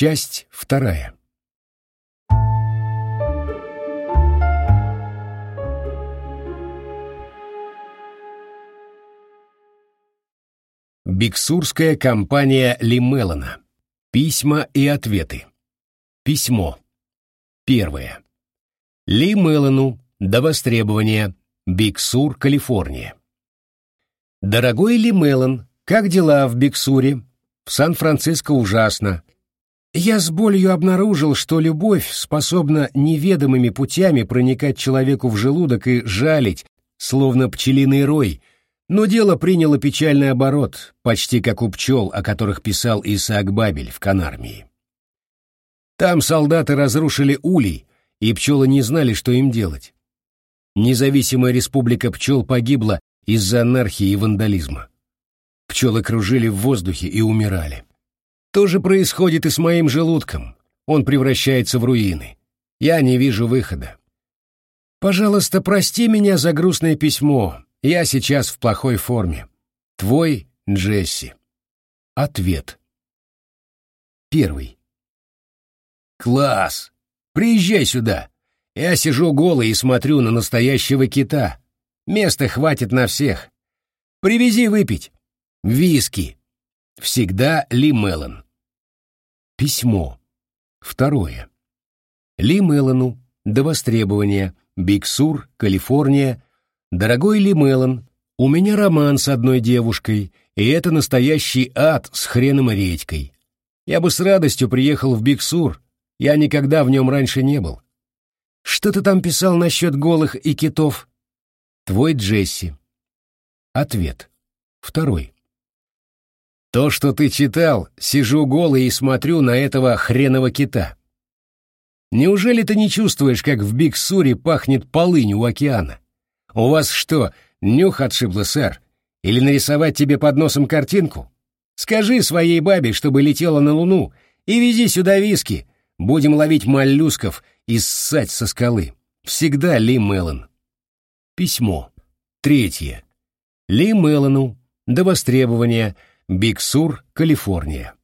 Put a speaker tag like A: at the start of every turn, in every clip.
A: Часть вторая. Биксурская компания Лимелана. Письма и ответы. Письмо. Первое. Ли Мелану. До востребования. Биксур, Калифорния. Дорогой Ли Мелан, как дела в Биксуре? В Сан-Франциско ужасно. Я с болью обнаружил, что любовь способна неведомыми путями проникать человеку в желудок и жалить, словно пчелиный рой, но дело приняло печальный оборот, почти как у пчел, о которых писал Исаак Бабель в Канармии. Там солдаты разрушили улей, и пчелы не знали, что им делать. Независимая республика пчел погибла из-за анархии и вандализма. Пчелы кружили в воздухе и умирали. То же происходит и с моим желудком. Он превращается в руины. Я не вижу выхода. Пожалуйста, прости меня за грустное письмо. Я сейчас в плохой форме. Твой Джесси. Ответ. Первый. Класс! Приезжай сюда. Я сижу голый и смотрю на настоящего кита. Места хватит на всех. Привези выпить. Виски. Всегда Ли Меллон. Письмо. Второе. Ли Меллону. До востребования. Биг Сур, Калифорния, «Дорогой Ли Меллон, у меня роман с одной девушкой, и это настоящий ад с хреном и редькой. Я бы с радостью приехал в Биксур, я никогда в нем раньше не был. Что ты там писал насчет голых и китов? Твой Джесси. Ответ. Второй. То, что ты читал, сижу голый и смотрю на этого хренового кита. Неужели ты не чувствуешь, как в Биксуре пахнет полынь у океана? «У вас что, нюх отшибло, сэр? Или нарисовать тебе под носом картинку? Скажи своей бабе, чтобы летела на Луну, и вези сюда виски. Будем ловить моллюсков и ссать со скалы. Всегда Ли Меллон». Письмо. Третье. Ли Меллону. До востребования. Биг Сур, Калифорния.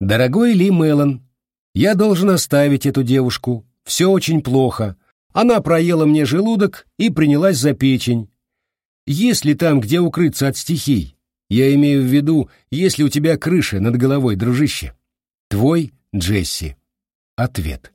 A: Дорогой Ли Меллон, я должен оставить эту девушку. Все очень плохо. Она проела мне желудок и принялась за печень. Если там, где укрыться от стихий, я имею в виду, если у тебя крыша над головой, дружище. Твой Джесси. Ответ.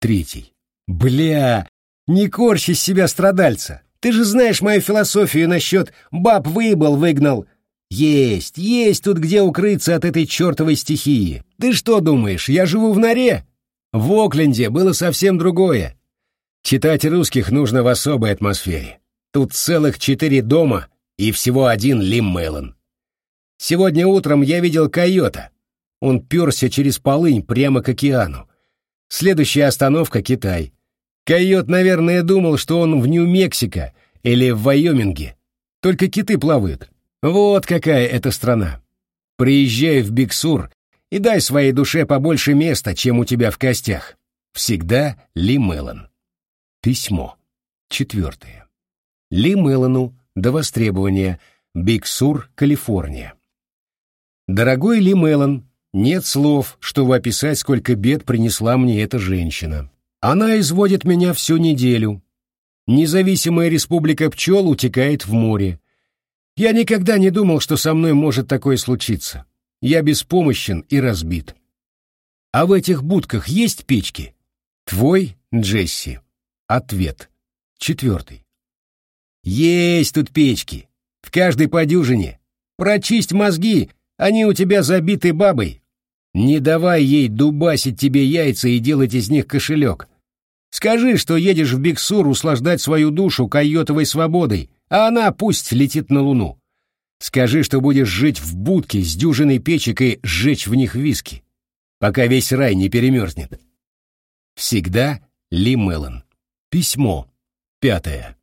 A: Третий. Бля, не корчи из себя страдальца. Ты же знаешь мою философию насчет «баб выебал, выгнал». Есть, есть тут где укрыться от этой чертовой стихии. Ты что думаешь, я живу в норе? В Окленде было совсем другое. Читать русских нужно в особой атмосфере. Тут целых четыре дома и всего один Лим Мэллон. Сегодня утром я видел койота. Он перся через полынь прямо к океану. Следующая остановка — Китай. Койот, наверное, думал, что он в Нью-Мексико или в Вайоминге. Только киты плавают. Вот какая это страна. Приезжай в Биксур и дай своей душе побольше места, чем у тебя в костях. Всегда Ли Меллон. Письмо. Четвертое. Ли Мелану до востребования. Биг Сур, Калифорния. Дорогой Ли Мелан, нет слов, чтобы описать, сколько бед принесла мне эта женщина. Она изводит меня всю неделю. Независимая республика пчел утекает в море. Я никогда не думал, что со мной может такое случиться. Я беспомощен и разбит. А в этих будках есть печки? Твой Джесси. Ответ. Четвертый. Есть тут печки. В каждой по дюжине. Прочисть мозги, они у тебя забиты бабой. Не давай ей дубасить тебе яйца и делать из них кошелек. Скажи, что едешь в Биксур услаждать свою душу койотовой свободой, а она пусть летит на луну. Скажи, что будешь жить в будке с дюжиной печек и сжечь в них виски, пока весь рай не перемерзнет. Всегда Ли Меллон. Письмо. Пятое.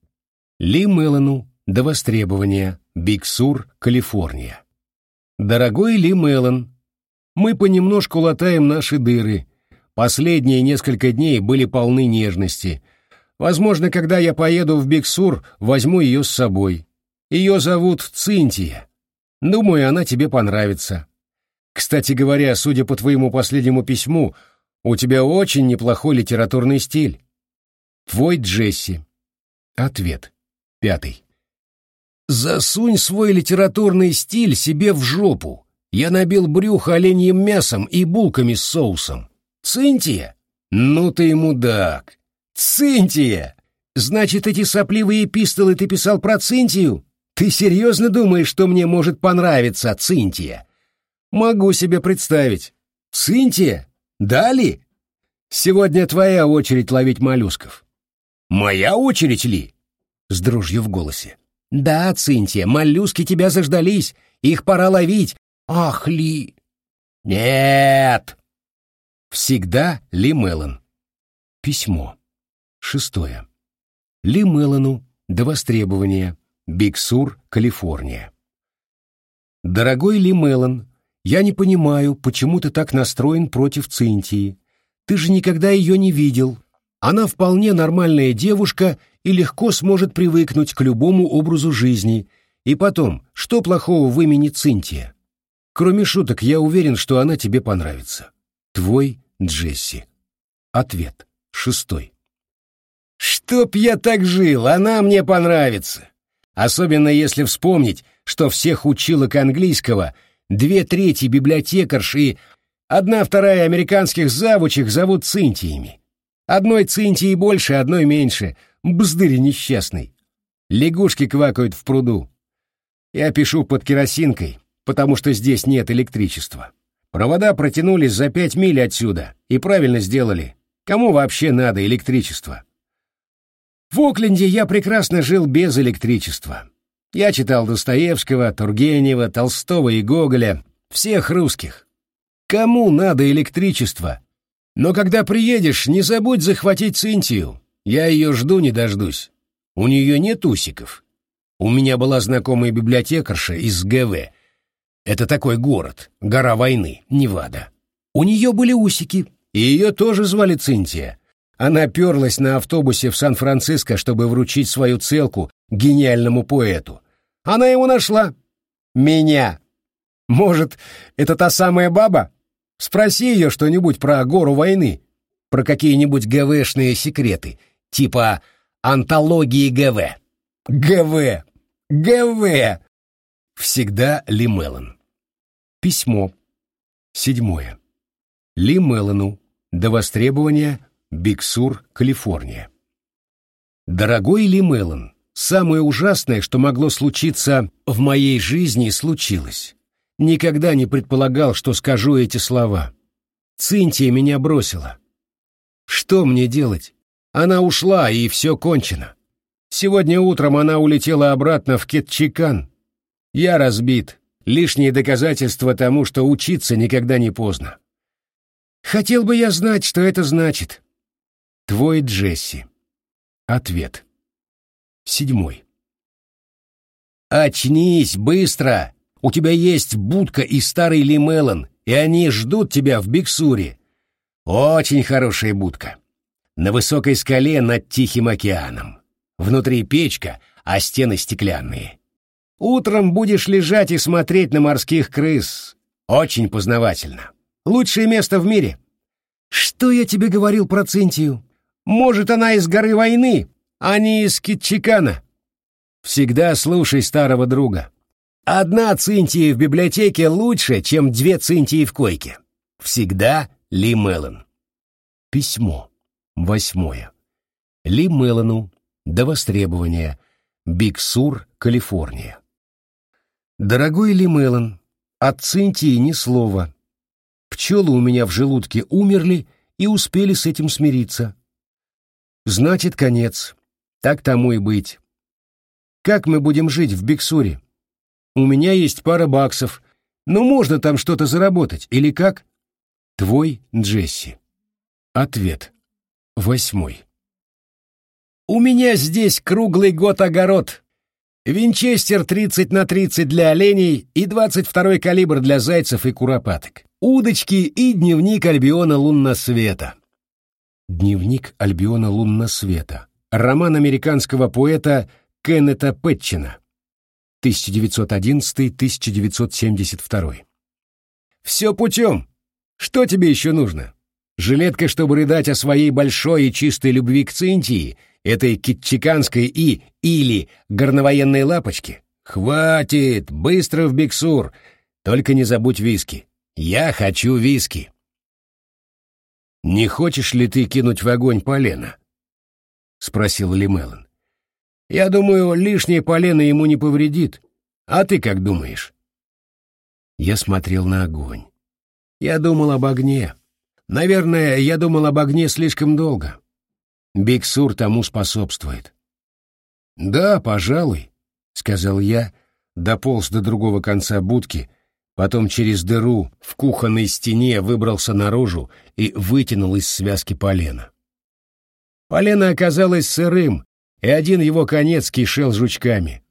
A: Ли Меллону до востребования. Биг Сур, Калифорния. Дорогой Ли Меллон, мы понемножку латаем наши дыры. Последние несколько дней были полны нежности. Возможно, когда я поеду в Биг Сур, возьму ее с собой. Ее зовут Цинтия. Думаю, она тебе понравится. Кстати говоря, судя по твоему последнему письму, у тебя очень неплохой литературный стиль. Твой Джесси. Ответ. Пятый. Засунь свой литературный стиль себе в жопу. Я набил брюхо оленьим мясом и булками с соусом. Цинтия? Ну ты мудак. Цинтия! Значит, эти сопливые эпистолы ты писал про Цинтию? Ты серьезно думаешь, что мне может понравиться Цинтия? Могу себе представить. Цинтия? Дали? Сегодня твоя очередь ловить моллюсков. Моя очередь ли? С дрожью в голосе. Да, Цинтия, моллюски тебя заждались. Их пора ловить. Ах, Ли. Нет. Всегда Ли Меллон. Письмо. Шестое. Ли Меллону. До востребования. Биг Сур, Калифорния. Дорогой Ли Меллон, я не понимаю, почему ты так настроен против Цинтии. Ты же никогда ее не видел. Она вполне нормальная девушка и легко сможет привыкнуть к любому образу жизни. И потом, что плохого в имени Цинтия? Кроме шуток, я уверен, что она тебе понравится. Твой Джесси. Ответ. Шестой. Чтоб я так жил, она мне понравится. Особенно если вспомнить, что всех училок английского — Две трети библиотекарш и одна-вторая американских завучих зовут Цинтиями. Одной Цинтии больше, одной меньше. Бздырь несчастный. Лягушки квакают в пруду. Я пишу под керосинкой, потому что здесь нет электричества. Провода протянулись за пять миль отсюда, и правильно сделали. Кому вообще надо электричество? В Окленде я прекрасно жил без электричества. Я читал Достоевского, Тургенева, Толстого и Гоголя, всех русских. Кому надо электричество? Но когда приедешь, не забудь захватить Цинтию. Я ее жду не дождусь. У нее нет усиков. У меня была знакомая библиотекарша из ГВ. Это такой город, гора войны, Невада. У нее были усики, и ее тоже звали Цинтия. Она перлась на автобусе в Сан-Франциско, чтобы вручить свою целку гениальному поэту. Она его нашла. Меня. Может, это та самая баба? Спроси ее что-нибудь про гору войны, про какие-нибудь ГВшные секреты, типа антологии ГВ. ГВ! ГВ! Всегда Ли Меллон. Письмо. Седьмое. Ли Меллону. До востребования. Биг Сур, Калифорния. Дорогой Ли Меллон, Самое ужасное, что могло случиться в моей жизни, случилось. Никогда не предполагал, что скажу эти слова. Цинтия меня бросила. Что мне делать? Она ушла, и все кончено. Сегодня утром она улетела обратно в Кетчикан. Я разбит. Лишнее доказательство тому, что учиться никогда не поздно. Хотел бы я знать, что это значит. Твой Джесси. Ответ. Седьмой. «Очнись, быстро! У тебя есть будка и старый лимелон, и они ждут тебя в Биксуре. Очень хорошая будка. На высокой скале над Тихим океаном. Внутри печка, а стены стеклянные. Утром будешь лежать и смотреть на морских крыс. Очень познавательно. Лучшее место в мире. Что я тебе говорил про Цинтию? Может, она из горы войны, они из Китчикана. Всегда слушай старого друга. Одна цинтия в библиотеке лучше, чем две цинтии в койке. Всегда Ли Меллон. Письмо. Восьмое. Ли Меллону. До востребования. Биг Сур, Калифорния. Дорогой Ли Меллон, от цинтии ни слова. Пчелы у меня в желудке умерли и успели с этим смириться. Значит, конец. Так тому и быть. Как мы будем жить в Биксуре? У меня есть пара баксов, но можно там что-то заработать, или как? Твой Джесси. Ответ. Восьмой. У меня здесь круглый год огород. Винчестер 30 на 30 для оленей и 22-й калибр для зайцев и куропаток. Удочки и дневник Альбиона Лунносвета. Дневник Альбиона Лунносвета роман американского поэта Кеннета Пэтчина 1911-1972. Все путем. Что тебе еще нужно? Жилетка, чтобы рыдать о своей большой и чистой любви к Цинтии, этой китчиканской и или горновоенной лапочке? Хватит, быстро в Биксур. Только не забудь виски. Я хочу виски. Не хочешь ли ты кинуть в огонь полено? Спросил Лимелон. Я думаю, лишнее полено ему не повредит. А ты как думаешь? Я смотрел на огонь. Я думал об огне. Наверное, я думал об огне слишком долго. Биксур тому способствует. «Да, пожалуй», — сказал я, дополз до другого конца будки, потом через дыру в кухонной стене выбрался наружу и вытянул из связки полена. Полено оказалось сырым, и один его конец кишел жучками.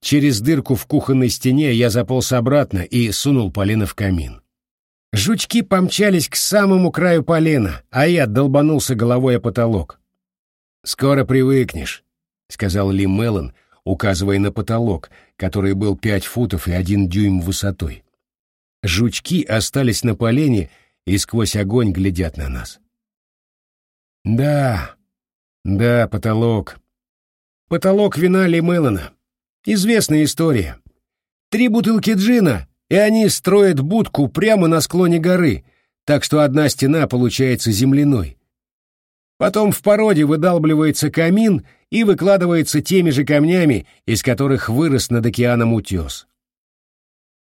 A: Через дырку в кухонной стене я заполз обратно и сунул полено в камин. Жучки помчались к самому краю полена, а я долбанулся головой о потолок. «Скоро привыкнешь», — сказал Ли Меллон, указывая на потолок, который был пять футов и один дюйм высотой. Жучки остались на полене и сквозь огонь глядят на нас. «Да, да, потолок. Потолок вина Ли Меллона. Известная история. Три бутылки джина, и они строят будку прямо на склоне горы, так что одна стена получается земляной. Потом в породе выдалбливается камин и выкладывается теми же камнями, из которых вырос над океаном утес.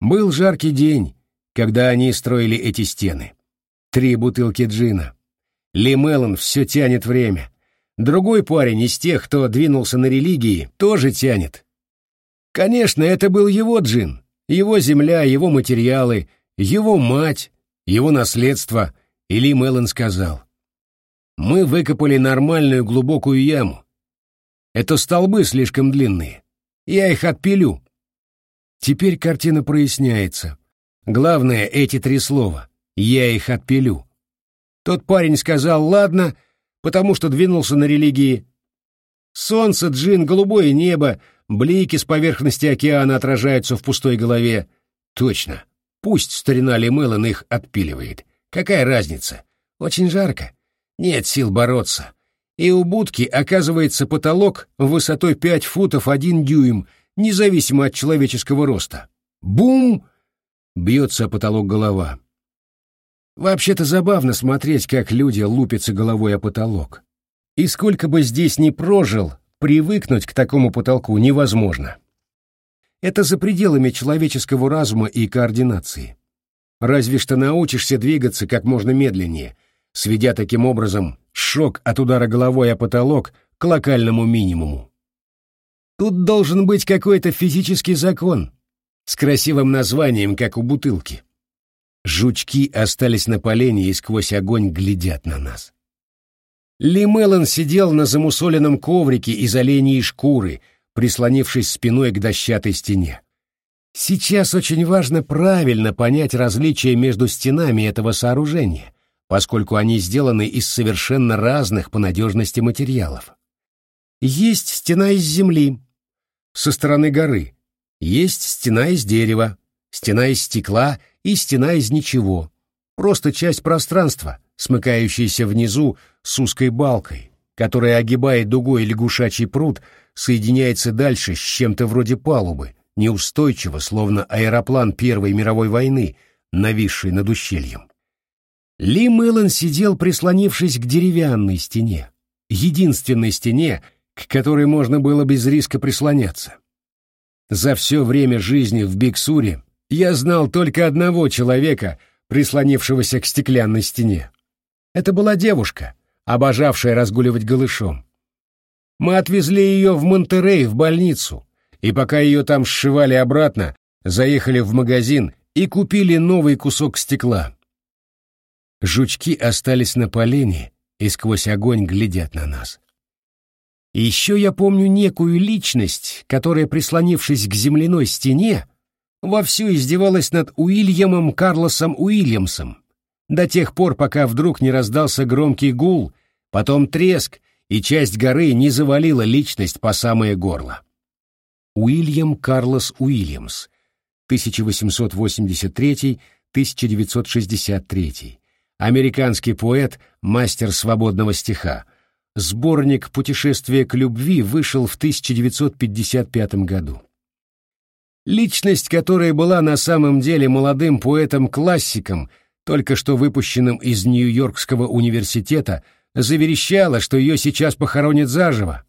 A: Был жаркий день, когда они строили эти стены. Три бутылки джина. Ли Меллон все тянет время. Другой парень из тех, кто двинулся на религии, тоже тянет. Конечно, это был его джин, его земля, его материалы, его мать, его наследство, и Ли Меллон сказал. «Мы выкопали нормальную глубокую яму. Это столбы слишком длинные. Я их отпилю». Теперь картина проясняется. Главное — эти три слова. «Я их отпилю». Тот парень сказал «ладно», потому что двинулся на религии. Солнце, джин, голубое небо, Блики с поверхности океана отражаются в пустой голове. Точно. Пусть старина Лемелон их отпиливает. Какая разница? Очень жарко. Нет сил бороться. И у будки оказывается потолок высотой пять футов один дюйм, независимо от человеческого роста. Бум! Бьется о потолок голова. Вообще-то забавно смотреть, как люди лупятся головой о потолок. И сколько бы здесь ни прожил, Привыкнуть к такому потолку невозможно. Это за пределами человеческого разума и координации. Разве что научишься двигаться как можно медленнее, сведя таким образом шок от удара головой о потолок к локальному минимуму. Тут должен быть какой-то физический закон с красивым названием, как у бутылки. Жучки остались на полене и сквозь огонь глядят на нас. Ли Меллон сидел на замусоленном коврике из оленей шкуры, прислонившись спиной к дощатой стене. Сейчас очень важно правильно понять различия между стенами этого сооружения, поскольку они сделаны из совершенно разных по надежности материалов. Есть стена из земли, со стороны горы, есть стена из дерева, стена из стекла и стена из ничего, просто часть пространства, смыкающаяся внизу с узкой балкой, которая, огибая дугой лягушачий пруд, соединяется дальше с чем-то вроде палубы, неустойчиво, словно аэроплан Первой мировой войны, нависший над ущельем. Ли Мэллон сидел, прислонившись к деревянной стене, единственной стене, к которой можно было без риска прислоняться. За все время жизни в Биксуре я знал только одного человека, прислонившегося к стеклянной стене. Это была девушка, обожавшая разгуливать голышом. Мы отвезли ее в Монтерей, в больницу, и пока ее там сшивали обратно, заехали в магазин и купили новый кусок стекла. Жучки остались на полене и сквозь огонь глядят на нас. Еще я помню некую личность, которая, прислонившись к земляной стене, вовсю издевалась над Уильямом Карлосом Уильямсом, до тех пор, пока вдруг не раздался громкий гул, потом треск, и часть горы не завалила личность по самое горло. Уильям Карлос Уильямс, 1963. Американский поэт, мастер свободного стиха. Сборник «Путешествие к любви» вышел в 1955 году. Личность, которая была на самом деле молодым поэтом-классиком, только что выпущенным из Нью-Йоркского университета, заверещала, что ее сейчас похоронят заживо.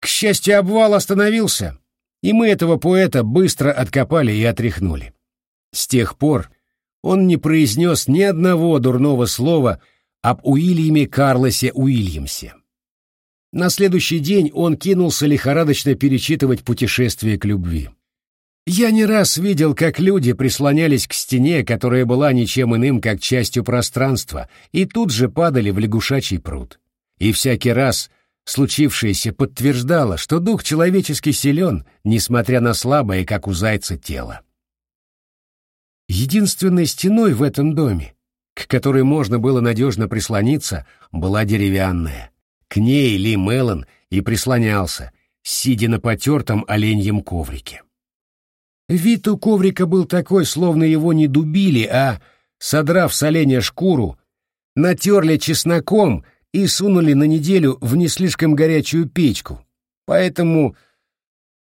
A: К счастью, обвал остановился, и мы этого поэта быстро откопали и отряхнули. С тех пор он не произнес ни одного дурного слова об Уильяме Карлосе Уильямсе. На следующий день он кинулся лихорадочно перечитывать «Путешествие к любви». Я не раз видел, как люди прислонялись к стене, которая была ничем иным, как частью пространства, и тут же падали в лягушачий пруд. И всякий раз случившееся подтверждало, что дух человеческий силен, несмотря на слабое, как у зайца, тело. Единственной стеной в этом доме, к которой можно было надежно прислониться, была деревянная. К ней Ли Меллон и прислонялся, сидя на потертом оленьем коврике. Вид у коврика был такой, словно его не дубили, а, содрав с оленя шкуру, натерли чесноком и сунули на неделю в не слишком горячую печку. Поэтому...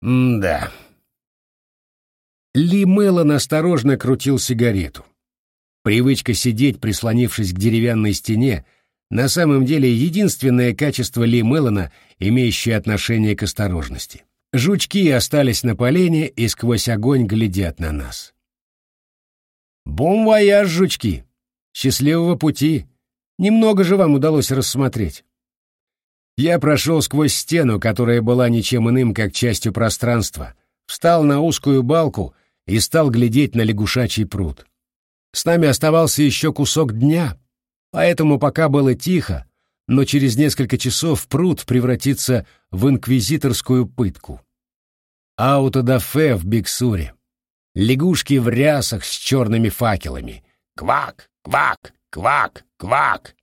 A: М да. Ли Меллон осторожно крутил сигарету. Привычка сидеть, прислонившись к деревянной стене, на самом деле единственное качество Ли Меллона, имеющее отношение к осторожности. Жучки остались на полене и сквозь огонь глядят на нас. «Бон вояж, жучки! Счастливого пути! Немного же вам удалось рассмотреть!» Я прошел сквозь стену, которая была ничем иным, как частью пространства, встал на узкую балку и стал глядеть на лягушачий пруд. С нами оставался еще кусок дня, поэтому пока было тихо, но через несколько часов пруд превратится в инквизиторскую пытку. Аутодафе в Биксуре. Лягушки в рясах с черными факелами. Квак, квак, квак, квак.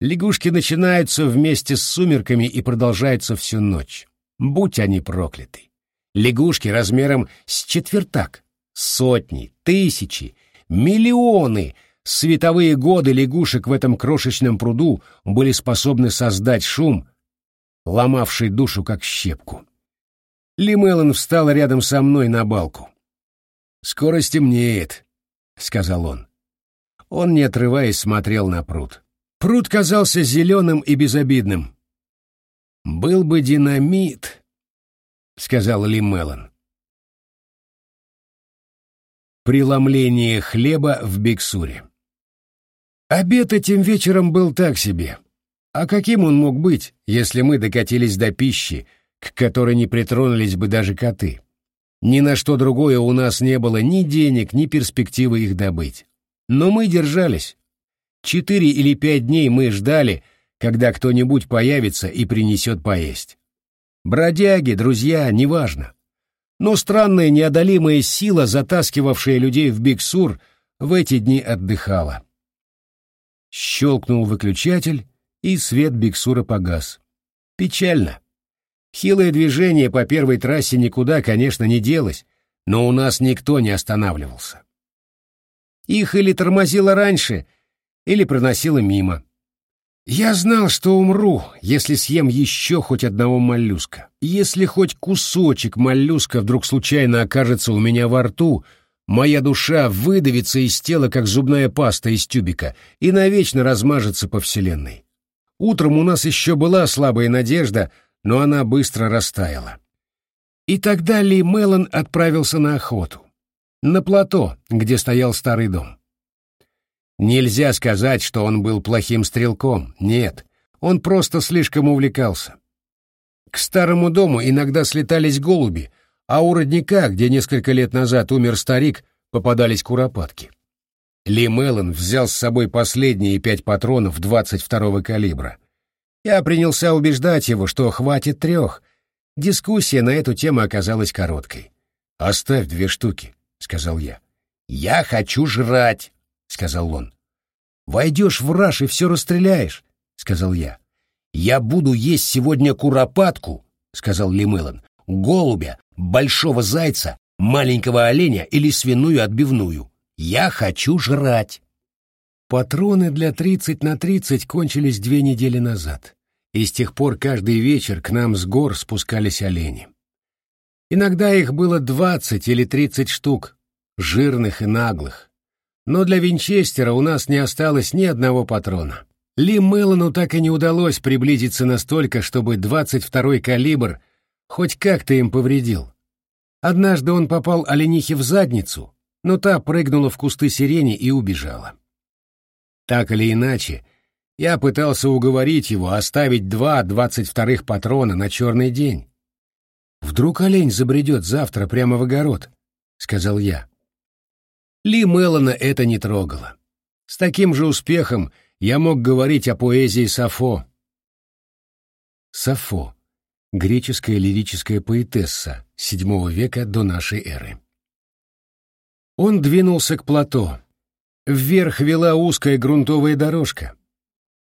A: Лягушки начинаются вместе с сумерками и продолжаются всю ночь. Будь они прокляты. Лягушки размером с четвертак. Сотни, тысячи, миллионы световые годы лягушек в этом крошечном пруду были способны создать шум, ломавший душу как щепку. Ли встал рядом со мной на балку. «Скоро стемнеет», — сказал он. Он, не отрываясь, смотрел на пруд. Пруд казался зеленым и безобидным. «Был бы динамит», — сказал Ли. Преломление хлеба в Биксуре. Обед этим вечером был так себе. А каким он мог быть, если мы докатились до пищи, к которой не притронулись бы даже коты. Ни на что другое у нас не было ни денег, ни перспективы их добыть. Но мы держались. Четыре или пять дней мы ждали, когда кто-нибудь появится и принесет поесть. Бродяги, друзья, неважно. Но странная неодолимая сила, затаскивавшая людей в Биксур, в эти дни отдыхала. Щелкнул выключатель, и свет Биксура погас. Печально. Хилое движение по первой трассе никуда, конечно, не делось, но у нас никто не останавливался. Их или тормозило раньше, или проносило мимо. Я знал, что умру, если съем еще хоть одного моллюска. Если хоть кусочек моллюска вдруг случайно окажется у меня во рту, моя душа выдавится из тела, как зубная паста из тюбика, и навечно размажется по вселенной. Утром у нас еще была слабая надежда — но она быстро растаяла. И тогда Ли Меллон отправился на охоту. На плато, где стоял старый дом. Нельзя сказать, что он был плохим стрелком, нет, он просто слишком увлекался. К старому дому иногда слетались голуби, а у родника, где несколько лет назад умер старик, попадались куропатки. Ли Меллон взял с собой последние пять патронов 22-го калибра — я принялся убеждать его, что хватит трех. Дискуссия на эту тему оказалась короткой. «Оставь две штуки», — сказал я. «Я хочу жрать», — сказал он. «Войдешь в раж и все расстреляешь», — сказал я. «Я буду есть сегодня куропатку», — сказал Лемелон, «голубя, большого зайца, маленького оленя или свиную отбивную. Я хочу жрать. Патроны для 30 на 30 кончились две недели назад, и с тех пор каждый вечер к нам с гор спускались олени. Иногда их было 20 или 30 штук, жирных и наглых. Но для Винчестера у нас не осталось ни одного патрона. Ли Меллону так и не удалось приблизиться настолько, чтобы 22-й калибр хоть как-то им повредил. Однажды он попал оленихе в задницу, но та прыгнула в кусты сирени и убежала. Так или иначе, я пытался уговорить его оставить два двадцать вторых патрона на черный день. «Вдруг олень забредет завтра прямо в огород», — сказал я. Ли Меллона это не трогало. С таким же успехом я мог говорить о поэзии Сафо. Сафо — греческая лирическая поэтесса VII века до нашей эры. Он двинулся к плато. Вверх вела узкая грунтовая дорожка.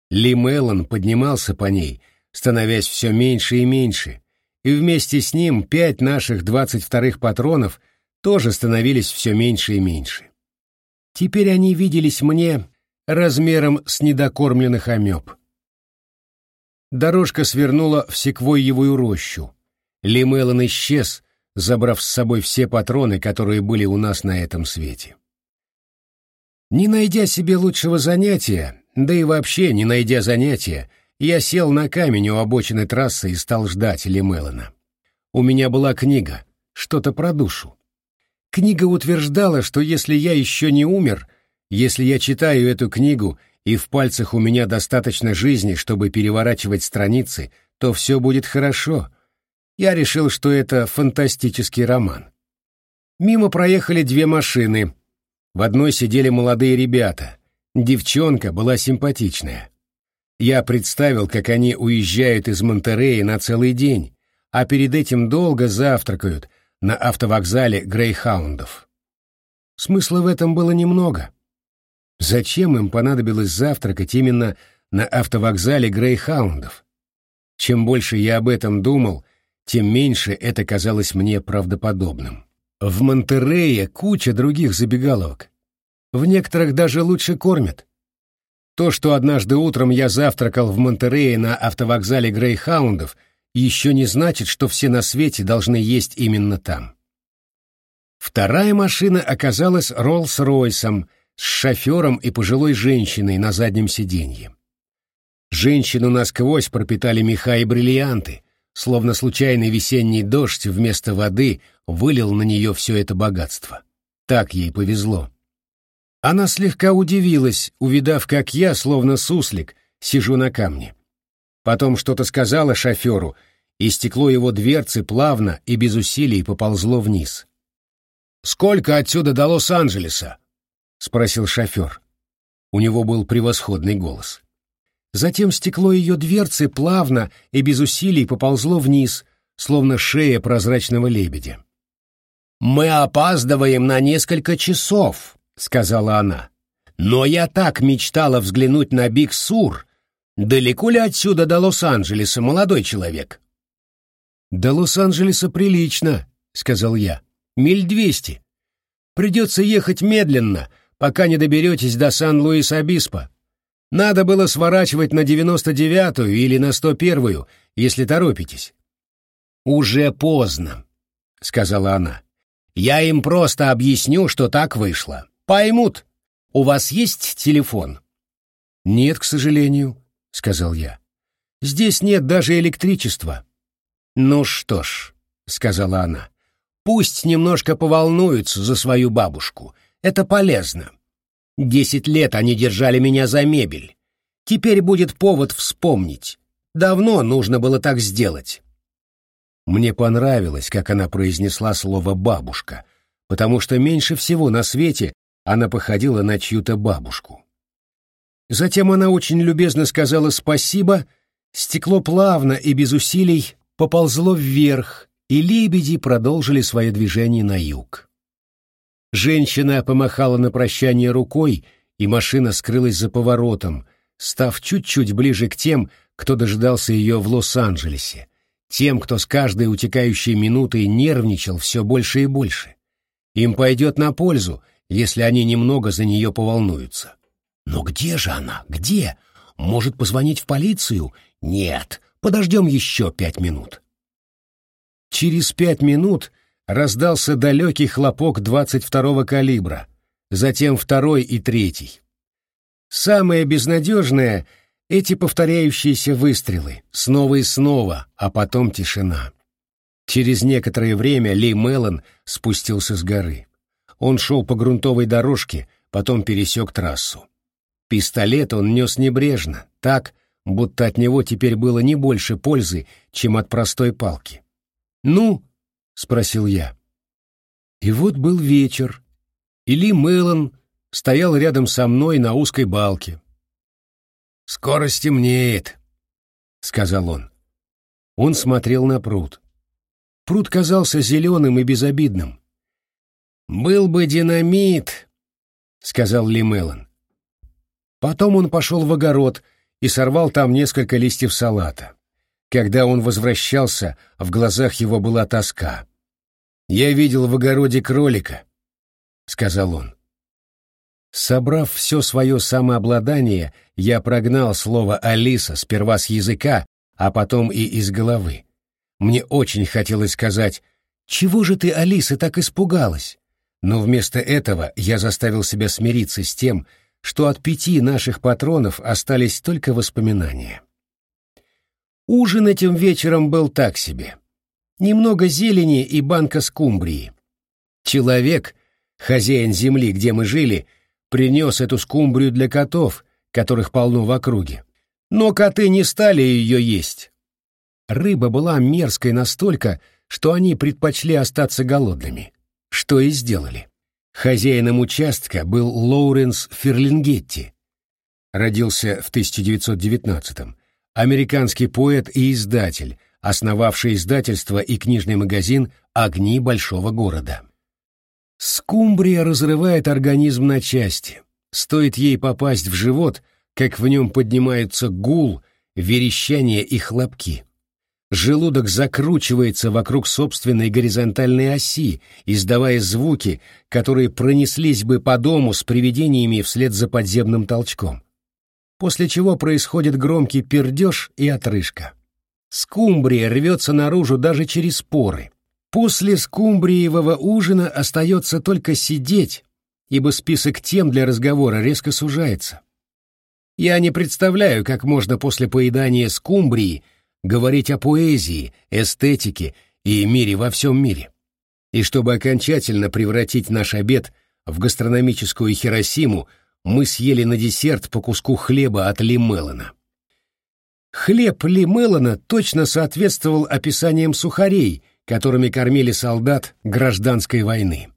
A: Ли Меллон поднимался по ней, становясь все меньше и меньше, и вместе с ним пять наших двадцать вторых патронов тоже становились все меньше и меньше. Теперь они виделись мне размером с недокормленных амеб. Дорожка свернула в секвойевую рощу. Ли Меллон исчез, забрав с собой все патроны, которые были у нас на этом свете. Не найдя себе лучшего занятия, да и вообще не найдя занятия, я сел на камень у обочины трассы и стал ждать Ли Меллона. У меня была книга, что-то про душу. Книга утверждала, что если я еще не умер, если я читаю эту книгу и в пальцах у меня достаточно жизни, чтобы переворачивать страницы, то все будет хорошо. Я решил, что это фантастический роман. Мимо проехали две машины. В одной сидели молодые ребята. Девчонка была симпатичная. Я представил, как они уезжают из Монтерея на целый день, а перед этим долго завтракают на автовокзале Грейхаундов. Смысла в этом было немного. Зачем им понадобилось завтракать именно на автовокзале Грейхаундов? Чем больше я об этом думал, тем меньше это казалось мне правдоподобным. В Монтерее куча других забегаловок. В некоторых даже лучше кормят. То, что однажды утром я завтракал в Монтерее на автовокзале Грейхаундов, еще не значит, что все на свете должны есть именно там. Вторая машина оказалась Роллс-Ройсом — с шофером и пожилой женщиной на заднем сиденье. Женщину насквозь пропитали меха и бриллианты, словно случайный весенний дождь вместо воды вылил на нее все это богатство. Так ей повезло. Она слегка удивилась, увидав, как я, словно суслик, сижу на камне. Потом что-то сказала шоферу, и стекло его дверцы плавно и без усилий поползло вниз. «Сколько отсюда до Лос-Анджелеса?» — спросил шофер. У него был превосходный голос. Затем стекло ее дверцы плавно и без усилий поползло вниз, словно шея прозрачного лебедя. «Мы опаздываем на несколько часов», — сказала она. «Но я так мечтала взглянуть на Биг-Сур. Далеко ли отсюда до Лос-Анджелеса, молодой человек?» «До Лос-Анджелеса прилично», — сказал я. «Миль двести. Придется ехать медленно, пока не доберетесь до Сан-Луис-Обиспо. Надо было сворачивать на 99-ю или на 101-ю, если торопитесь. «Уже поздно», — сказала она. «Я им просто объясню, что так вышло. Поймут. У вас есть телефон?» «Нет, к сожалению», — сказал я. «Здесь нет даже электричества». «Ну что ж», — сказала она, — «пусть немножко поволнуются за свою бабушку. Это полезно. Десять лет они держали меня за мебель. Теперь будет повод вспомнить. Давно нужно было так сделать. Мне понравилось, как она произнесла слово «бабушка», потому что меньше всего на свете она походила на чью-то бабушку. Затем она очень любезно сказала спасибо, стекло плавно и без усилий поползло вверх, и лебеди продолжили свое движение на юг. Женщина помахала на прощание рукой, и машина скрылась за поворотом, став чуть-чуть ближе к тем, кто дожидался ее в Лос-Анджелесе, тем, кто с каждой утекающей минутой нервничал все больше и больше. Им пойдет на пользу, если они немного за нее поволнуются. Но где же она? Где? Может позвонить в полицию? Нет, подождем еще пять минут. Через пять минут раздался далекий хлопок 22-го калибра, затем второй и третий. Самое безнадежное — эти повторяющиеся выстрелы, снова и снова, а потом тишина. Через некоторое время Ли Меллон спустился с горы. Он шел по грунтовой дорожке, потом пересек трассу. Пистолет он нес небрежно, так, будто от него теперь было не больше пользы, чем от простой палки. «Ну?» — спросил я. И вот был вечер, и Ли Меллон стоял рядом со мной на узкой балке. «Скоро стемнеет», — сказал он. Он смотрел на пруд. Пруд казался зеленым и безобидным. «Был бы динамит», — сказал Ли Меллон. Потом он пошел в огород и сорвал там несколько листьев салата. Когда он возвращался, в глазах его была тоска. «Я видел в огороде кролика», — сказал он. Собрав все свое самообладание, я прогнал слово «Алиса» сперва с языка, а потом и из головы. Мне очень хотелось сказать «Чего же ты, Алиса, так испугалась?» Но вместо этого я заставил себя смириться с тем, что от пяти наших патронов остались только воспоминания. Ужин этим вечером был так себе. Немного зелени и банка скумбрии. Человек, хозяин земли, где мы жили, принес эту скумбрию для котов, которых полно в округе. Но коты не стали ее есть. Рыба была мерзкой настолько, что они предпочли остаться голодными. Что и сделали. Хозяином участка был Лоуренс Ферлингетти. Родился в 1919-м американский поэт и издатель, основавший издательство и книжный магазин «Огни большого города». Скумбрия разрывает организм на части. Стоит ей попасть в живот, как в нем поднимаются гул, верещание и хлопки. Желудок закручивается вокруг собственной горизонтальной оси, издавая звуки, которые пронеслись бы по дому с привидениями вслед за подземным толчком после чего происходит громкий пердеж и отрыжка. Скумбрия рвется наружу даже через поры. После скумбриевого ужина остается только сидеть, ибо список тем для разговора резко сужается. Я не представляю, как можно после поедания скумбрии говорить о поэзии, эстетике и мире во всем мире. И чтобы окончательно превратить наш обед в гастрономическую Хиросиму – мы съели на десерт по куску хлеба от Ли Меллона. Хлеб Ли Меллона точно соответствовал описаниям сухарей, которыми кормили солдат гражданской войны.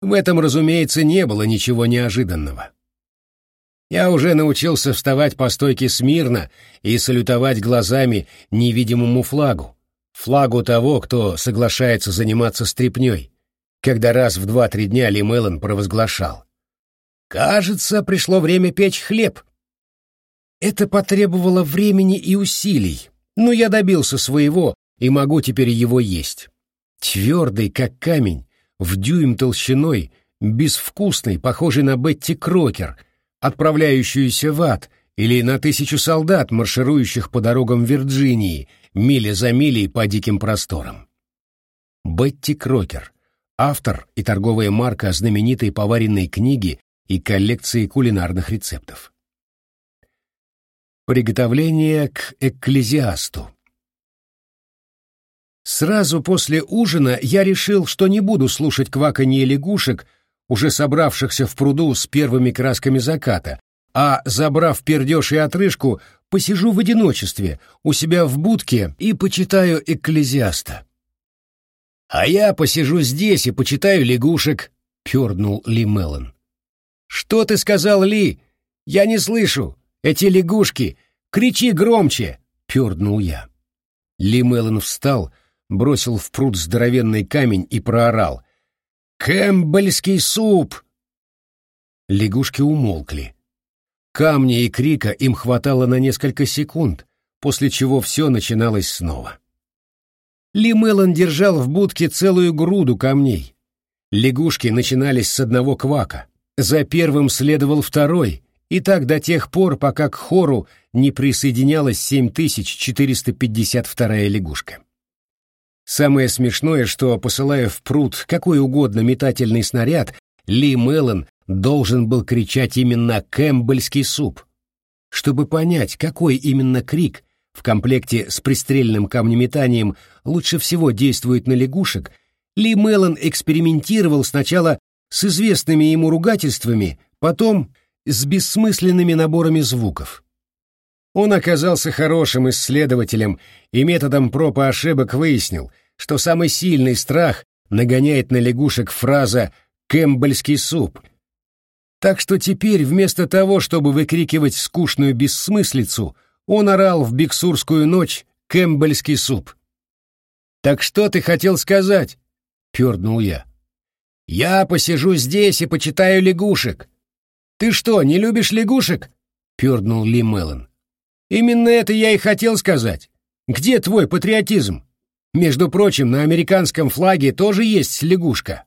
A: В этом, разумеется, не было ничего неожиданного. Я уже научился вставать по стойке смирно и салютовать глазами невидимому флагу, флагу того, кто соглашается заниматься стряпнёй, когда раз в два-три дня Ли Меллон провозглашал. Кажется, пришло время печь хлеб. Это потребовало времени и усилий, но я добился своего и могу теперь его есть. Твердый, как камень, в дюйм толщиной, безвкусный, похожий на Бетти Крокер, отправляющуюся в ад, или на тысячу солдат, марширующих по дорогам Вирджинии, миля за милей по диким просторам. Бетти Крокер, автор и торговая марка знаменитой поваренной книги и коллекции кулинарных рецептов. Приготовление к экклезиасту. Сразу после ужина я решил, что не буду слушать кваканье лягушек, уже собравшихся в пруду с первыми красками заката, а, забрав пердеж и отрыжку, посижу в одиночестве у себя в будке и почитаю экклезиаста. «А я посижу здесь и почитаю лягушек», — пернул Ли Меллон. «Что ты сказал, Ли? Я не слышу! Эти лягушки! Кричи громче!» — перднул я. Ли Меллон встал, бросил в пруд здоровенный камень и проорал. «Кэмпбельский суп!» Лягушки умолкли. Камня и крика им хватало на несколько секунд, после чего все начиналось снова. Ли Меллон держал в будке целую груду камней. Лягушки начинались с одного квака. За первым следовал второй, и так до тех пор, пока к хору не присоединялась 7452 лягушка. Самое смешное, что, посылая в пруд какой угодно метательный снаряд, Ли Меллон должен был кричать именно «Кэмпбельский суп». Чтобы понять, какой именно крик в комплекте с пристрельным камнеметанием лучше всего действует на лягушек, Ли Меллон экспериментировал сначала с известными ему ругательствами, потом с бессмысленными наборами звуков. Он оказался хорошим исследователем и методом проб и ошибок выяснил, что самый сильный страх нагоняет на лягушек фраза «кэмпбельский суп», так что теперь вместо того, чтобы выкрикивать скучную бессмыслицу, он орал в биксурскую ночь «Кэмпбельский суп». «Так что ты хотел сказать?» — пернул я. «Я посижу здесь и почитаю лягушек». «Ты что, не любишь лягушек?» — пернул Ли Меллон. «Именно это я и хотел сказать. Где твой патриотизм? Между прочим, на американском флаге тоже есть лягушка».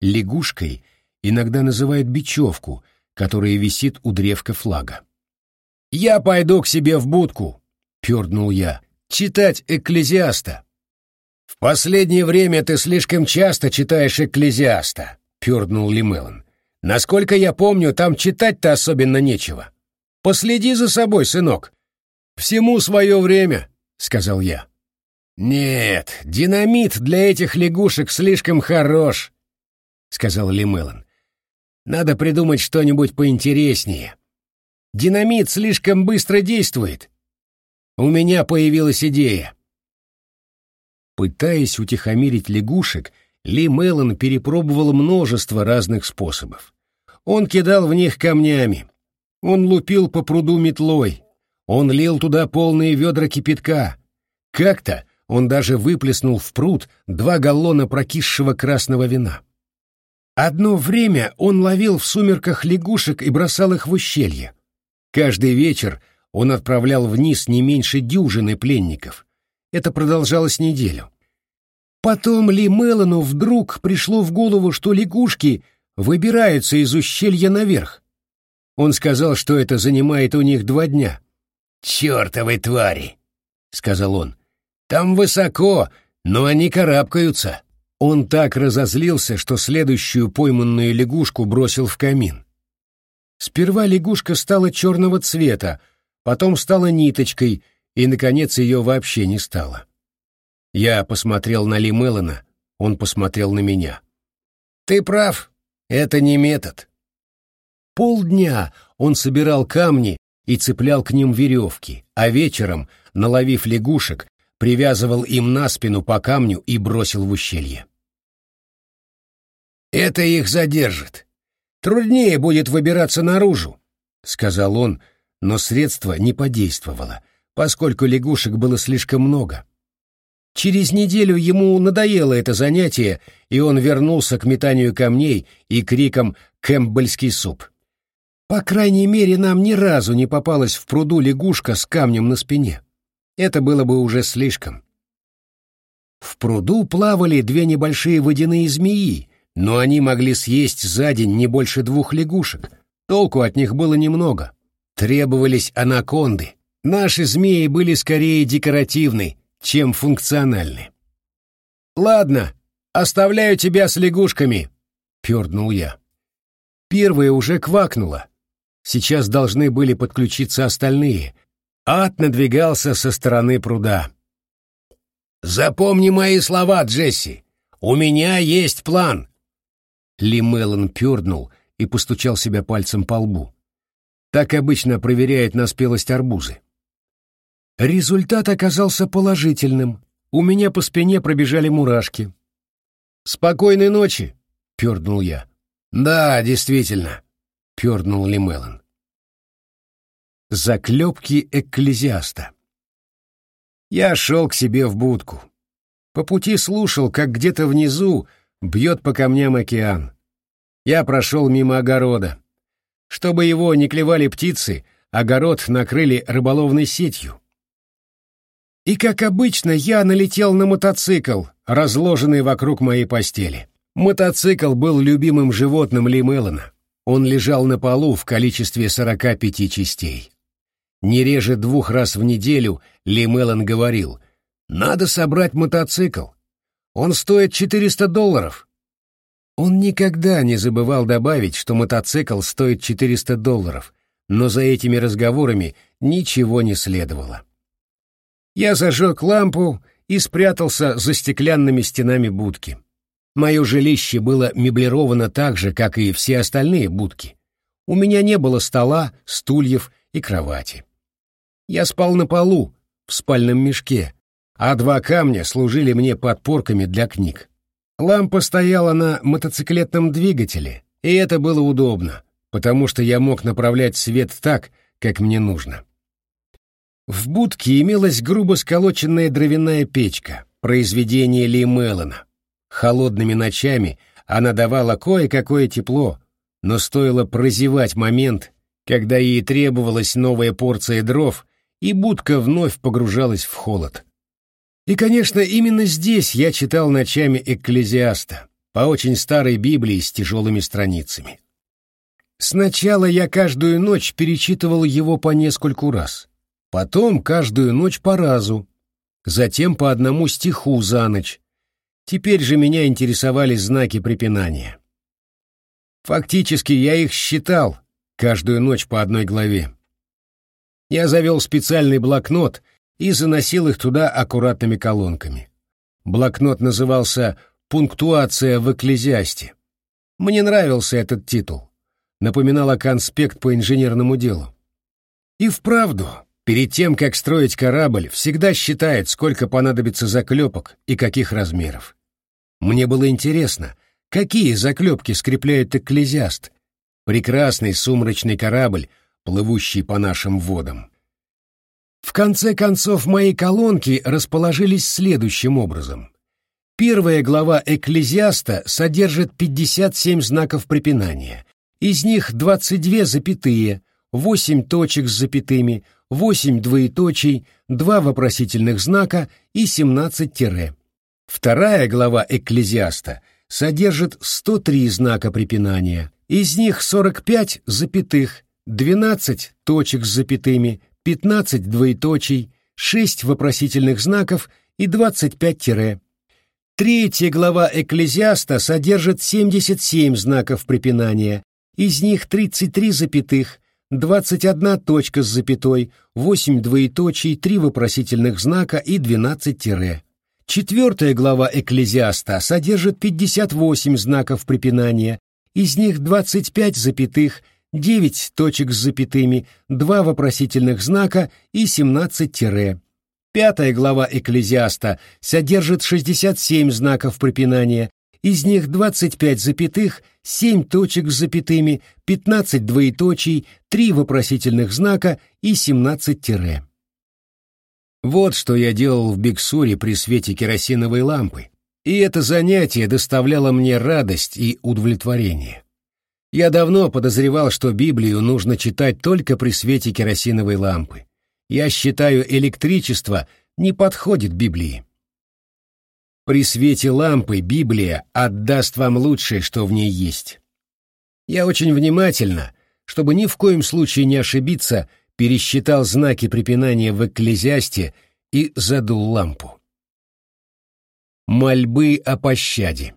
A: Лягушкой иногда называют бечевку, которая висит у древка флага. «Я пойду к себе в будку», — пернул я, — «читать «Экклезиаста». «В последнее время ты слишком часто читаешь «Экклезиаста», — пернул Лимелон. «Насколько я помню, там читать-то особенно нечего. Последи за собой, сынок». «Всему свое время», — сказал я. «Нет, динамит для этих лягушек слишком хорош», — сказал Лимелон. Надо придумать что-нибудь поинтереснее. Динамит слишком быстро действует. У меня появилась идея. Пытаясь утихомирить лягушек, Ли Меллон перепробовал множество разных способов. Он кидал в них камнями. Он лупил по пруду метлой. Он лил туда полные ведра кипятка. Как-то он даже выплеснул в пруд два галлона прокисшего красного вина. Одно время он ловил в сумерках лягушек и бросал их в ущелье. Каждый вечер он отправлял вниз не меньше дюжины пленников. Это продолжалось неделю. Потом Ли Мелану вдруг пришло в голову, что лягушки выбираются из ущелья наверх. Он сказал, что это занимает у них два дня. «Чертовы твари!» — сказал он. «Там высоко, но они карабкаются». Он так разозлился, что следующую пойманную лягушку бросил в камин. Сперва лягушка стала черного цвета, потом стала ниточкой, и, наконец, ее вообще не стало. Я посмотрел на Ли Меллона, он посмотрел на меня. «Ты прав, это не метод». Полдня он собирал камни и цеплял к ним веревки, а вечером, наловив лягушек, привязывал им на спину по камню и бросил в ущелье. Это их задержит. Труднее будет выбираться наружу, — сказал он, но средство не подействовало, поскольку лягушек было слишком много. Через неделю ему надоело это занятие, и он вернулся к метанию камней и крикам «Кэмпбельский суп». По крайней мере, нам ни разу не попалась в пруду лягушка с камнем на спине. Это было бы уже слишком. В пруду плавали две небольшие водяные змеи, но они могли съесть за день не больше двух лягушек. Толку от них было немного. Требовались анаконды. Наши змеи были скорее декоративны, чем функциональны. «Ладно, оставляю тебя с лягушками», — пернул я. Первая уже квакнула. Сейчас должны были подключиться остальные. Ад надвигался со стороны пруда. «Запомни мои слова, Джесси. У меня есть план. Ли Меллон пернул и постучал себя пальцем по лбу. Так обычно проверяет на спелость арбузы. Результат оказался положительным. У меня по спине пробежали мурашки. «Спокойной ночи!» — пернул я. «Да, действительно», — пернул Ли Меллон. Заклепки экклезиаста. Я шел к себе в будку. По пути слушал, как где-то внизу Бьет по камням океан. Я прошел мимо огорода. Чтобы его не клевали птицы, огород накрыли рыболовной сетью. И, как обычно, я налетел на мотоцикл, разложенный вокруг моей постели. Мотоцикл был любимым животным Ли Меллона. Он лежал на полу в количестве 45 частей. Не реже двух раз в неделю Ли Меллон говорил, «Надо собрать мотоцикл. Он стоит 400 долларов». Он никогда не забывал добавить, что мотоцикл стоит 400 долларов, но за этими разговорами ничего не следовало. Я зажег лампу и спрятался за стеклянными стенами будки. Мое жилище было меблировано так же, как и все остальные будки. У меня не было стола, стульев и кровати. Я спал на полу, в спальном мешке, а два камня служили мне подпорками для книг. Лампа стояла на мотоциклетном двигателе, и это было удобно, потому что я мог направлять свет так, как мне нужно. В будке имелась грубо сколоченная дровяная печка, произведение Ли Меллона. Холодными ночами она давала кое-какое тепло, но стоило прозевать момент, когда ей требовалась новая порция дров, и будка вновь погружалась в холод. И, конечно, именно здесь я читал ночами «Экклезиаста» по очень старой Библии с тяжелыми страницами. Сначала я каждую ночь перечитывал его по нескольку раз, потом каждую ночь по разу, затем по одному стиху за ночь. Теперь же меня интересовали знаки препинания. Фактически я их считал каждую ночь по одной главе. Я завел специальный блокнот и заносил их туда аккуратными колонками. Блокнот назывался «Пунктуация в экклезиасте». Мне нравился этот титул. Напоминал о конспект по инженерному делу. И вправду, Перед тем, как строить корабль, всегда считает, сколько понадобится заклепок и каких размеров. Мне было интересно, какие заклепки скрепляет экклезиаст, прекрасный сумрачный корабль, плывущий по нашим водам. В конце концов, мои колонки расположились следующим образом. Первая глава Экклезиаста содержит 57 знаков препинания, из них 22 запятые, 8 точек с запятыми, 8 двоеточий, 2 вопросительных знака и 17 тире. Вторая глава Экклезиаста содержит 103 знака препинания, из них 45 запятых, 12 точек с запятыми, 15 двоеточий, 6 вопросительных знаков и 25 тире. Третья глава Экклезиаста содержит 77 знаков препинания, из них 33 запятых, 21 точка с запятой, 8 двоеточий, 3 вопросительных знака и 12 тире. Четвертая глава Экклезиаста содержит 58 знаков препинания, из них 25 запятых, 9 точек с запятыми, 2 вопросительных знака и 17 тире. Пятая глава Экклезиаста содержит 67 знаков препинания, из них 25 запятых, 7 точек с запятыми, 15 двоеточий, 3 вопросительных знака и 17 тире. Вот что я делал в Биксуре при свете керосиновой лампы, и это занятие доставляло мне радость и удовлетворение. Я давно подозревал, что Библию нужно читать только при свете керосиновой лампы. Я считаю, электричество не подходит Библии. При свете лампы Библия отдаст вам лучшее, что в ней есть. Я очень внимательно, чтобы ни в коем случае не ошибиться, пересчитал знаки препинания в экклезиасте и задул лампу. Мольбы о пощаде.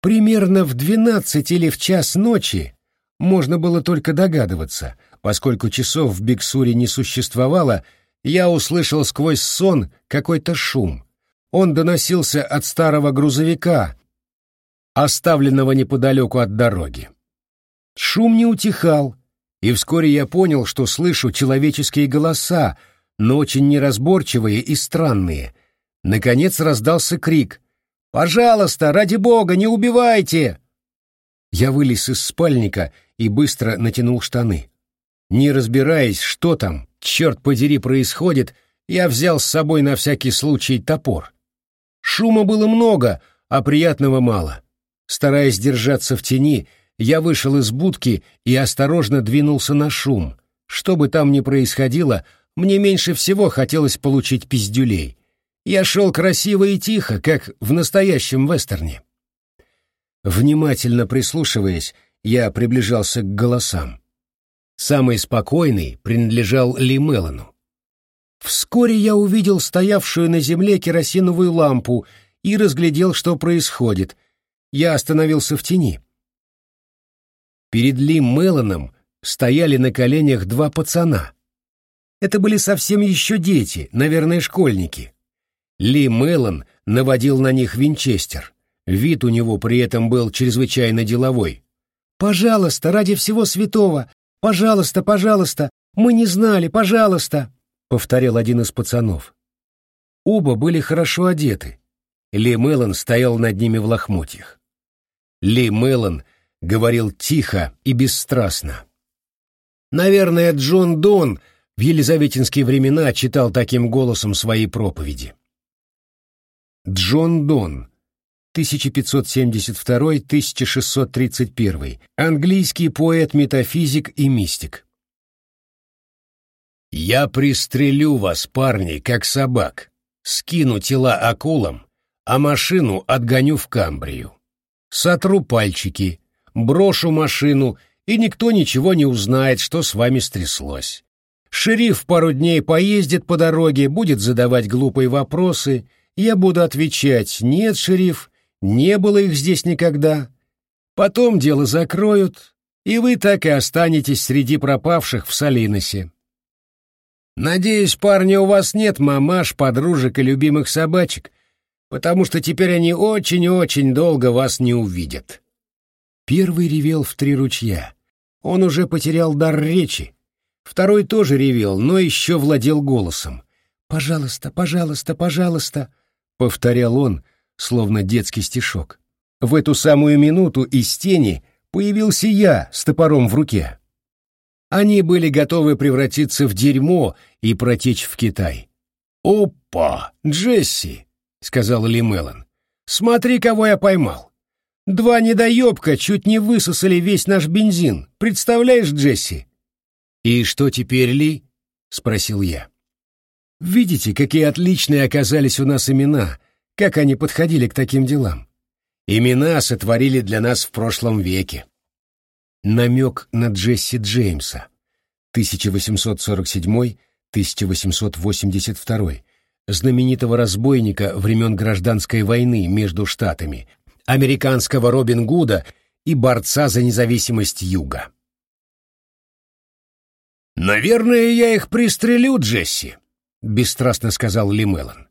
A: Примерно в двенадцать или в час ночи можно было только догадываться, поскольку часов в Биксуре не существовало, я услышал сквозь сон какой-то шум, он доносился от старого грузовика, оставленного неподалеку от дороги. Шум не утихал, и вскоре я понял, что слышу человеческие голоса, но очень неразборчивые и странные. Наконец раздался крик «Пожалуйста, ради бога, не убивайте!» Я вылез из спальника и быстро натянул штаны. Не разбираясь, что там, черт подери, происходит, я взял с собой на всякий случай топор. Шума было много, а приятного мало. Стараясь держаться в тени, я вышел из будки и осторожно двинулся на шум. Что бы там ни происходило, мне меньше всего хотелось получить пиздюлей. Я шел красиво и тихо, как в настоящем вестерне. Внимательно прислушиваясь, я приближался к голосам. Самый спокойный принадлежал Ли Мелану. Вскоре я увидел стоявшую на земле керосиновую лампу и разглядел, что происходит. Я остановился в тени. Перед Ли Меланом стояли на коленях два пацана. Это были совсем еще дети, наверное, школьники. Ли Мелан наводил на них винчестер. Вид у него при этом был чрезвычайно деловой. «Пожалуйста, ради всего святого! Пожалуйста, пожалуйста! Мы не знали, пожалуйста!» — повторял один из пацанов. Оба были хорошо одеты. Ли Мелан стоял над ними в лохмотьях. Ли Мелан говорил тихо и бесстрастно. Наверное, Джон Дон в елизаветинские времена читал таким голосом свои проповеди. Джон Дон, 1572-1631, английский поэт-метафизик и мистик. «Я пристрелю вас, парни, как собак, скину тела акулам, а машину отгоню в Камбрию. Сотру пальчики, брошу машину, и никто ничего не узнает, что с вами стряслось. Шериф пару дней поездит по дороге, будет задавать глупые вопросы — я буду отвечать «Нет, шериф, не было их здесь никогда». Потом дело закроют, и вы так и останетесь среди пропавших в Салиносе. Надеюсь, парни, у вас нет мамаш, подружек и любимых собачек, потому что теперь они очень-очень долго вас не увидят. Первый ревел в три ручья. Он уже потерял дар речи. Второй тоже ревел, но еще владел голосом. «Пожалуйста, пожалуйста, пожалуйста!» — повторял он, словно детский стишок. В эту самую минуту из тени появился я с топором в руке. Они были готовы превратиться в дерьмо и протечь в Китай. «Опа, Джесси!» — сказал Ли Меллон. «Смотри, кого я поймал! Два недоебка чуть не высосали весь наш бензин. Представляешь, Джесси?» «И что теперь, Ли?» — спросил я. Видите, какие отличные оказались у нас имена, как они подходили к таким делам. Имена сотворили для нас в прошлом веке. Намек на Джесси Джеймса, 1847-1882, знаменитого разбойника времен гражданской войны между штатами, американского Робин Гуда и борца за независимость Юга. «Наверное, я их пристрелю, Джесси», бесстрастно сказал Ли Меллон.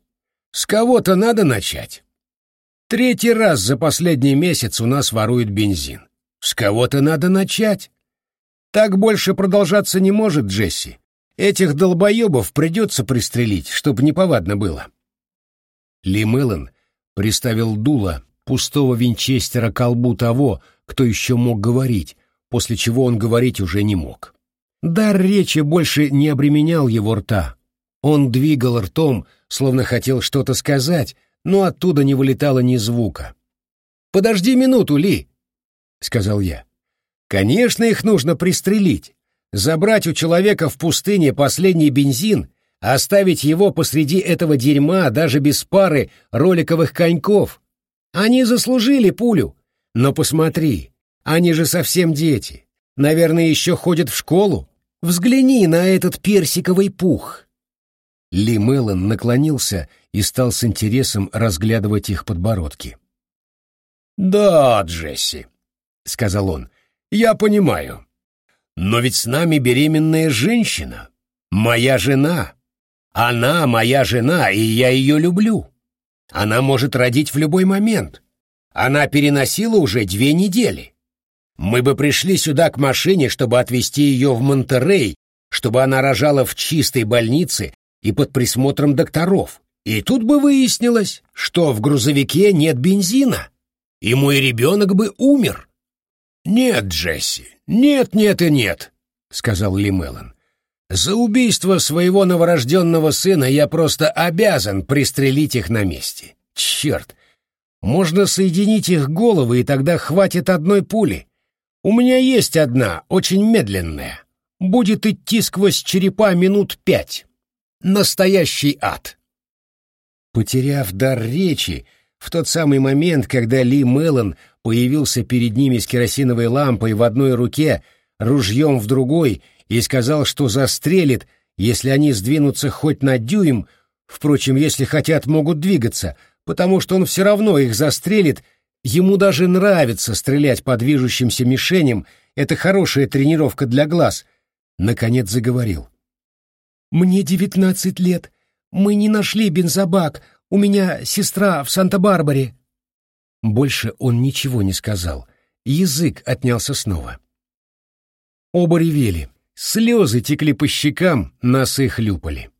A: С кого-то надо начать. Третий раз за последний месяц у нас воруют бензин. С кого-то надо начать. Так больше продолжаться не может, Джесси. Этих долбоебов придется пристрелить, чтобы неповадно было. Ли Меллон приставил дуло пустого винчестера к колбу того, кто еще мог говорить, после чего он говорить уже не мог. Дар речи больше не обременял его рта, он двигал ртом, словно хотел что-то сказать, но оттуда не вылетало ни звука. «Подожди минуту, Ли!» — сказал я. «Конечно, их нужно пристрелить. Забрать у человека в пустыне последний бензин, оставить его посреди этого дерьма даже без пары роликовых коньков. Они заслужили пулю. Но посмотри, они же совсем дети. Наверное, еще ходят в школу. Взгляни на этот персиковый пух. Ли Меллон наклонился и стал с интересом разглядывать их подбородки. «Да, Джесси», — сказал он, — «я понимаю. Но ведь с нами беременная женщина, моя жена. Она моя жена, и я ее люблю. Она может родить в любой момент. Она переносила уже две недели. Мы бы пришли сюда к машине, чтобы отвезти ее в Монтерей, чтобы она рожала в чистой больнице и под присмотром докторов. И тут бы выяснилось, что в грузовике нет бензина, и мой ребенок бы умер. «Нет, Джесси, нет, нет и нет», — сказал Ли Меллон. «За убийство своего новорожденного сына я просто обязан пристрелить их на месте. Черт! Можно соединить их головы, и тогда хватит одной пули. У меня есть одна, очень медленная. Будет идти сквозь черепа минут пять» настоящий ад. Потеряв дар речи, в тот самый момент, когда Ли Меллон появился перед ними с керосиновой лампой в одной руке, ружьем в другой, и сказал, что застрелит, если они сдвинутся хоть на дюйм, впрочем, если хотят, могут двигаться, потому что он все равно их застрелит, ему даже нравится стрелять по движущимся мишеням, это хорошая тренировка для глаз, наконец заговорил. «Мне девятнадцать лет, мы не нашли бензобак, у меня сестра в Санта-Барбаре». Больше он ничего не сказал, язык отнялся снова. Оба ревели. Слезы текли по щекам, носы хлюпали.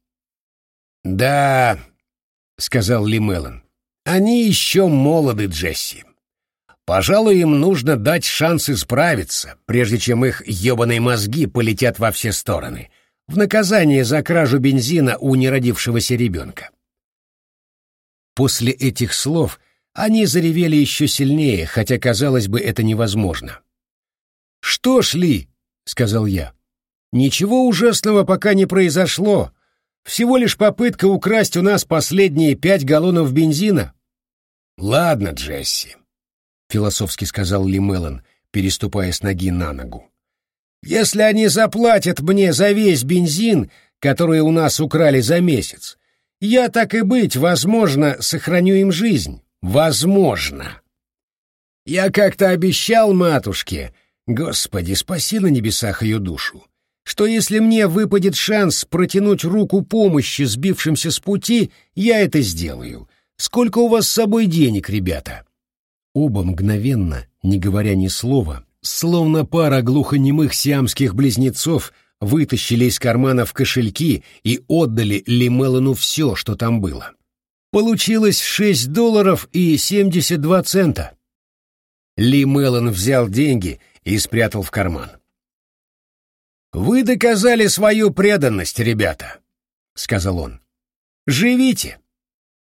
A: «Да», — сказал Ли «они еще молоды, Джесси. Пожалуй, им нужно дать шанс исправиться, прежде чем их ебаные мозги полетят во все стороны, в наказание за кражу бензина у неродившегося ребенка». После этих слов они заревели еще сильнее, хотя, казалось бы, это невозможно. «Что ж, Ли», — сказал я, Ничего ужасного пока не произошло. Всего лишь попытка украсть у нас последние пять галлонов бензина. Ладно, Джесси, философски сказал Ли Меллон, переступая с ноги на ногу. Если они заплатят мне за весь бензин, который у нас украли за месяц, я так и быть, возможно, сохраню им жизнь. Возможно. Я как-то обещал матушке, Господи, спаси на небесах ее душу, что если мне выпадет шанс протянуть руку помощи сбившимся с пути, я это сделаю. Сколько у вас с собой денег, ребята?» Оба мгновенно, не говоря ни слова, словно пара глухонемых сиамских близнецов, вытащили из карманов кошельки и отдали Лимелону все, что там было. Получилось шесть долларов и семьдесят два цента. Ли Меллон взял деньги и спрятал в карман. «Вы доказали свою преданность, ребята», — сказал он. «Живите».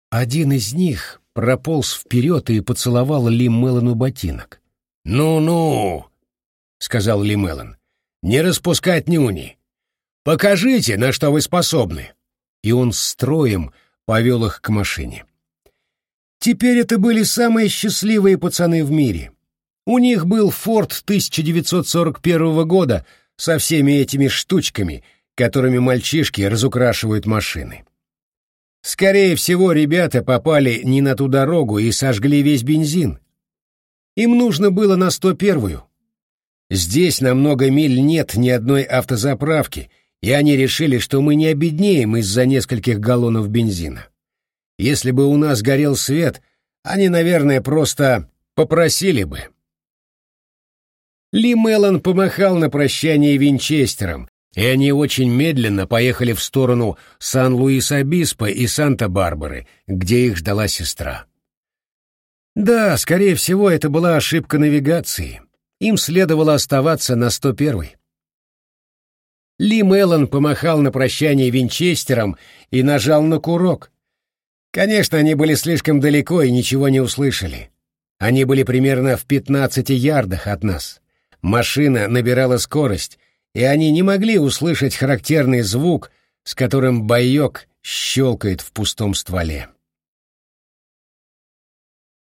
A: Один из них прополз вперед и поцеловал Ли Меллону ботинок. «Ну-ну», — сказал Ли Меллон, — «не распускать нюни. Покажите, на что вы способны». И он строем повел их к машине. Теперь это были самые счастливые пацаны в мире. У них был «Форд» 1941 года — со всеми этими штучками, которыми мальчишки разукрашивают машины. Скорее всего, ребята попали не на ту дорогу и сожгли весь бензин. Им нужно было на 101-ю. Здесь на много миль нет ни одной автозаправки, и они решили, что мы не обеднеем из-за нескольких галлонов бензина. Если бы у нас горел свет, они, наверное, просто попросили бы. Ли Меллон помахал на прощание винчестером, и они очень медленно поехали в сторону Сан-Луис-Обиспо и Санта-Барбары, где их ждала сестра. Да, скорее всего, это была ошибка навигации. Им следовало оставаться на 101-й. Ли Меллон помахал на прощание винчестером и нажал на курок. Конечно, они были слишком далеко и ничего не услышали. Они были примерно в 15 ярдах от нас. Машина набирала скорость, и они не могли услышать характерный звук, с которым боек щелкает в пустом стволе.